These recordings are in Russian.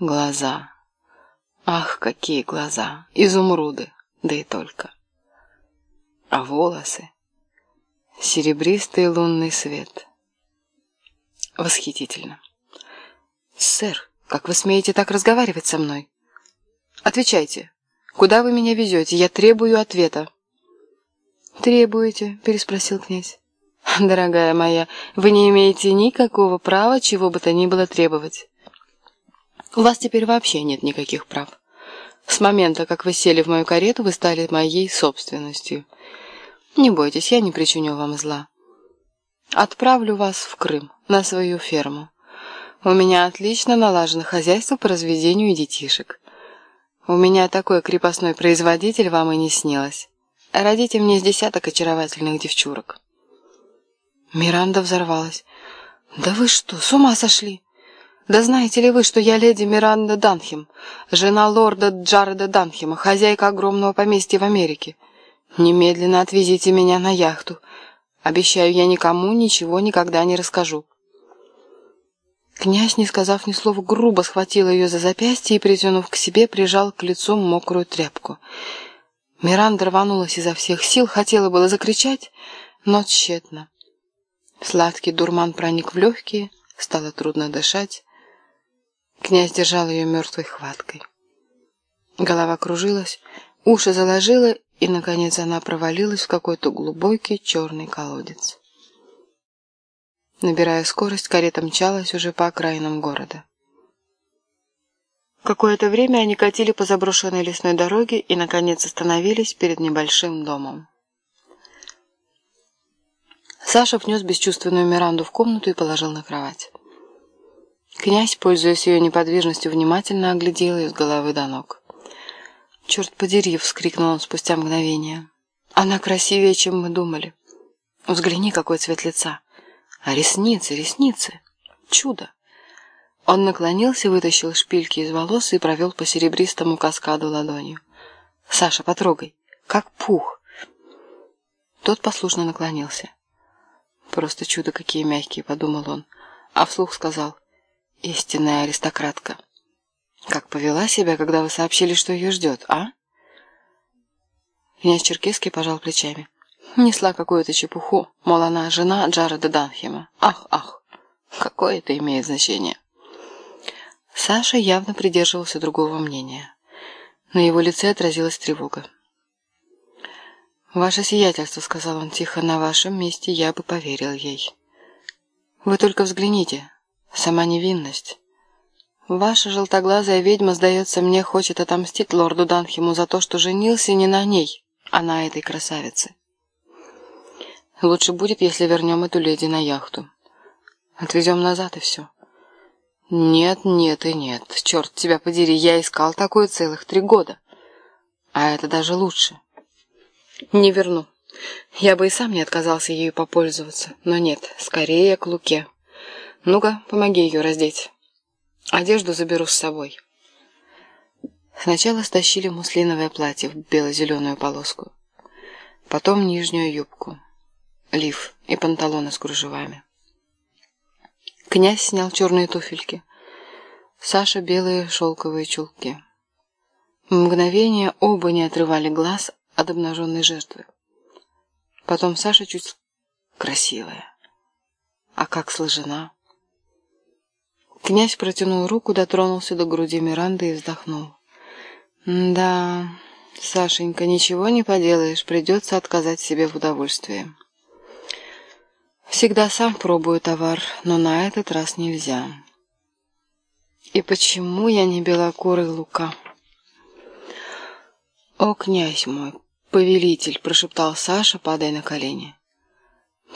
Глаза. Ах, какие глаза! Изумруды, да и только. А волосы? Серебристый лунный свет. Восхитительно. Сэр, как вы смеете так разговаривать со мной? Отвечайте. Куда вы меня везете? Я требую ответа. «Требуете?» — переспросил князь. «Дорогая моя, вы не имеете никакого права чего бы то ни было требовать. У вас теперь вообще нет никаких прав. С момента, как вы сели в мою карету, вы стали моей собственностью. Не бойтесь, я не причиню вам зла. Отправлю вас в Крым, на свою ферму. У меня отлично налажено хозяйство по разведению детишек. У меня такой крепостной производитель вам и не снилось. Родите мне с десяток очаровательных девчурок». Миранда взорвалась. «Да вы что, с ума сошли? Да знаете ли вы, что я леди Миранда Данхем, жена лорда Джареда Данхема, хозяйка огромного поместья в Америке? Немедленно отвезите меня на яхту. Обещаю, я никому ничего никогда не расскажу». Князь, не сказав ни слова, грубо схватил ее за запястье и, притянув к себе, прижал к лицу мокрую тряпку. Миранда рванулась изо всех сил, хотела было закричать, но тщетно. Сладкий дурман проник в легкие, стало трудно дышать. Князь держал ее мертвой хваткой. Голова кружилась, уши заложила, и, наконец, она провалилась в какой-то глубокий черный колодец. Набирая скорость, карета мчалась уже по окраинам города. Какое-то время они катили по заброшенной лесной дороге и, наконец, остановились перед небольшим домом. Саша внес бесчувственную Миранду в комнату и положил на кровать. Князь, пользуясь ее неподвижностью, внимательно оглядел ее с головы до ног. «Черт подери!» — вскрикнул он спустя мгновение. «Она красивее, чем мы думали. Взгляни, какой цвет лица! А ресницы, ресницы! Чудо!» Он наклонился, вытащил шпильки из волос и провел по серебристому каскаду ладонью. «Саша, потрогай! Как пух!» Тот послушно наклонился. «Просто чудо, какие мягкие!» — подумал он, а вслух сказал. «Истинная аристократка! Как повела себя, когда вы сообщили, что ее ждет, а?» Князь Черкесский пожал плечами. Несла какую-то чепуху, мол, она жена Джареда Данхема. Ах, ах, какое это имеет значение? Саша явно придерживался другого мнения. На его лице отразилась тревога. «Ваше сиятельство», — сказал он тихо, — «на вашем месте я бы поверил ей. Вы только взгляните, сама невинность. Ваша желтоглазая ведьма, сдается мне, хочет отомстить лорду Данхему за то, что женился не на ней, а на этой красавице. Лучше будет, если вернем эту леди на яхту. Отвезем назад и все». «Нет, нет и нет. Черт тебя подери, я искал такую целых три года. А это даже лучше. Не верну. Я бы и сам не отказался ею попользоваться. Но нет, скорее к Луке. Ну-ка, помоги ее раздеть. Одежду заберу с собой». Сначала стащили муслиновое платье в бело-зеленую полоску. Потом нижнюю юбку, лиф и панталоны с кружевами. Князь снял черные туфельки. Саша белые шелковые чулки. В мгновение оба не отрывали глаз от обнаженной жертвы. Потом Саша чуть красивая. А как сложена. Князь протянул руку, дотронулся до груди Миранды и вздохнул. «Да, Сашенька, ничего не поделаешь, придется отказать себе в удовольствии». Всегда сам пробую товар, но на этот раз нельзя. И почему я не белокурый Лука? О, князь мой, повелитель, прошептал Саша, падая на колени.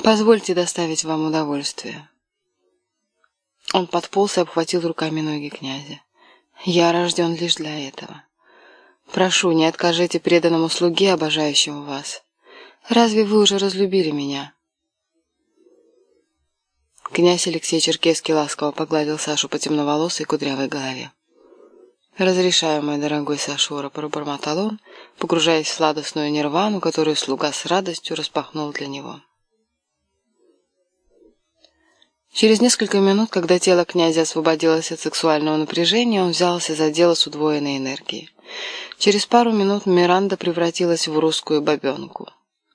Позвольте доставить вам удовольствие. Он подполз и обхватил руками ноги князя. Я рожден лишь для этого. Прошу, не откажите преданному слуге, обожающему вас. Разве вы уже разлюбили меня? Князь Алексей Черкесский ласково погладил Сашу по темноволосой кудрявой голове. «Разрешаю, мой дорогой Сашура», — пробормотал он, погружаясь в сладостную нирвану, которую слуга с радостью распахнул для него. Через несколько минут, когда тело князя освободилось от сексуального напряжения, он взялся за дело с удвоенной энергией. Через пару минут Миранда превратилась в русскую бабенку.